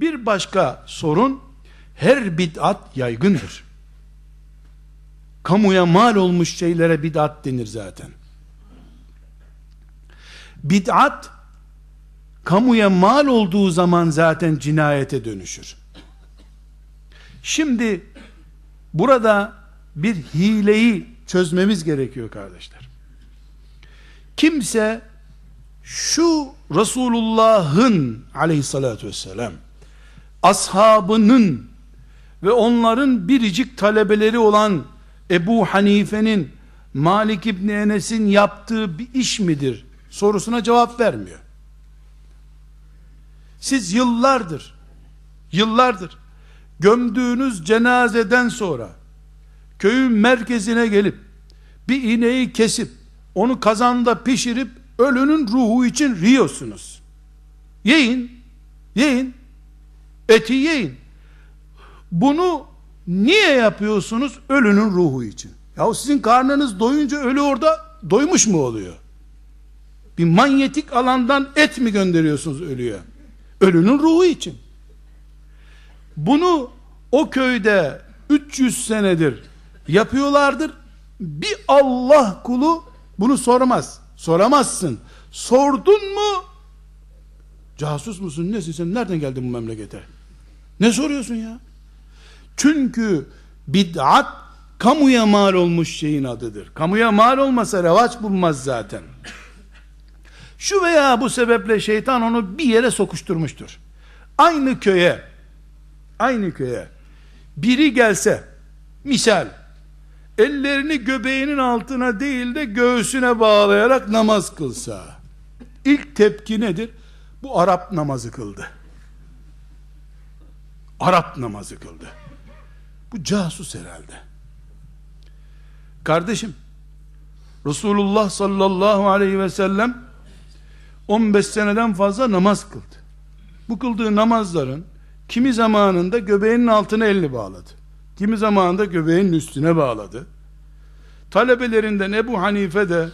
Bir başka sorun her bid'at yaygındır. Kamuya mal olmuş şeylere bid'at denir zaten. Bid'at kamuya mal olduğu zaman zaten cinayete dönüşür. Şimdi burada bir hileyi çözmemiz gerekiyor kardeşler. Kimse şu Resulullah'ın aleyhissalatü vesselam ashabının ve onların biricik talebeleri olan Ebu Hanife'nin Malik İbni Enes'in yaptığı bir iş midir sorusuna cevap vermiyor. Siz yıllardır yıllardır gömdüğünüz cenazeden sonra köyün merkezine gelip bir ineği kesip onu kazanda pişirip ölünün ruhu için riyorsunuz. Yiyin, yiyin, eti yiyin. Bunu niye yapıyorsunuz? Ölünün ruhu için. Ya sizin karnınız doyunca ölü orada doymuş mu oluyor? Bir manyetik alandan et mi gönderiyorsunuz ölüye? Ölünün ruhu için. Bunu o köyde 300 senedir yapıyorlardır. Bir Allah kulu bunu sormaz. Soramazsın. Sordun mu? Casus musun? Nesin sen? Nereden geldin bu memlekete? Ne soruyorsun ya? Çünkü bid'at kamuya mal olmuş şeyin adıdır. Kamuya mal olmasa revaç bulmaz zaten. Şu veya bu sebeple şeytan onu bir yere sokuşturmuştur. Aynı köye aynı köye biri gelse misal ellerini göbeğinin altına değil de göğsüne bağlayarak namaz kılsa ilk tepki nedir? Bu Arap namazı kıldı. Arap namazı kıldı. Bu casus herhalde. Kardeşim Resulullah sallallahu aleyhi ve sellem 15 seneden fazla namaz kıldı. Bu kıldığı namazların kimi zamanında göbeğinin altına elini bağladı. Kimi zamanında göbeğinin üstüne bağladı. Talebelerinden Ebu Hanife de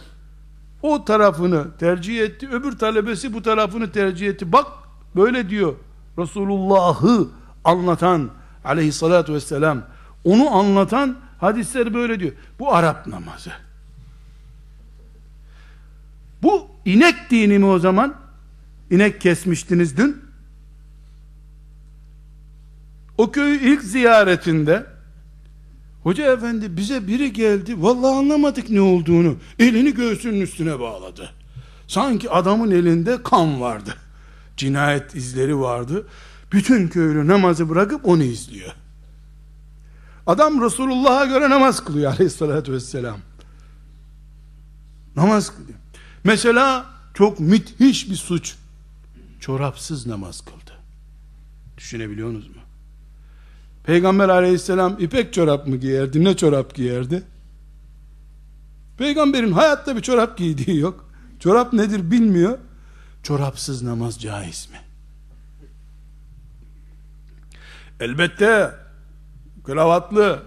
o tarafını tercih etti. Öbür talebesi bu tarafını tercih etti. Bak böyle diyor Resulullah'ı anlatan aleyhissalatü vesselam onu anlatan hadisler böyle diyor. Bu Arap namazı. Bu inek dini mi o zaman? İnek kesmiştiniz dün. O köyü ilk ziyaretinde Hoca efendi bize biri geldi vallahi anlamadık ne olduğunu elini göğsünün üstüne bağladı sanki adamın elinde kan vardı cinayet izleri vardı bütün köylü namazı bırakıp onu izliyor adam Resulullah'a göre namaz kılıyor aleyhissalatü vesselam namaz kılıyor mesela çok müthiş bir suç çorapsız namaz kıldı düşünebiliyorsunuz mu Peygamber aleyhisselam ipek çorap mı giyerdi? Ne çorap giyerdi? Peygamberin hayatta bir çorap giydiği yok. Çorap nedir bilmiyor. Çorapsız namaz caiz mi? Elbette kravatlı,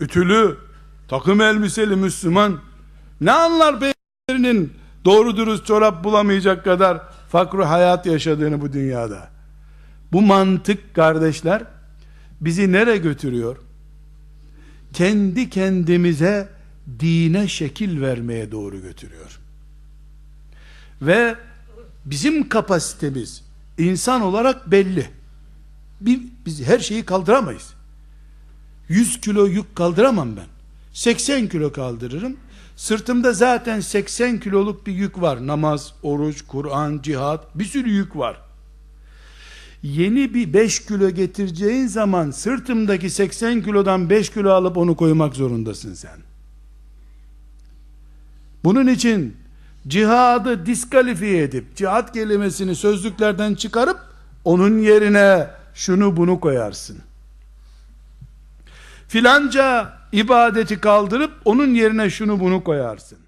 ütülü, takım elbiseli Müslüman ne anlar peygamberinin doğru dürüst çorap bulamayacak kadar fakru hayat yaşadığını bu dünyada. Bu mantık kardeşler bizi nere götürüyor? Kendi kendimize dine şekil vermeye doğru götürüyor. Ve bizim kapasitemiz insan olarak belli. Bir, biz her şeyi kaldıramayız. 100 kilo yük kaldıramam ben. 80 kilo kaldırırım. Sırtımda zaten 80 kiloluk bir yük var. Namaz, oruç, Kur'an, cihat bir sürü yük var yeni bir 5 kilo getireceğin zaman sırtımdaki 80 kilodan 5 kilo alıp onu koymak zorundasın sen. Bunun için cihadı diskalifiye edip cihat kelimesini sözlüklerden çıkarıp onun yerine şunu bunu koyarsın. Filanca ibadeti kaldırıp onun yerine şunu bunu koyarsın.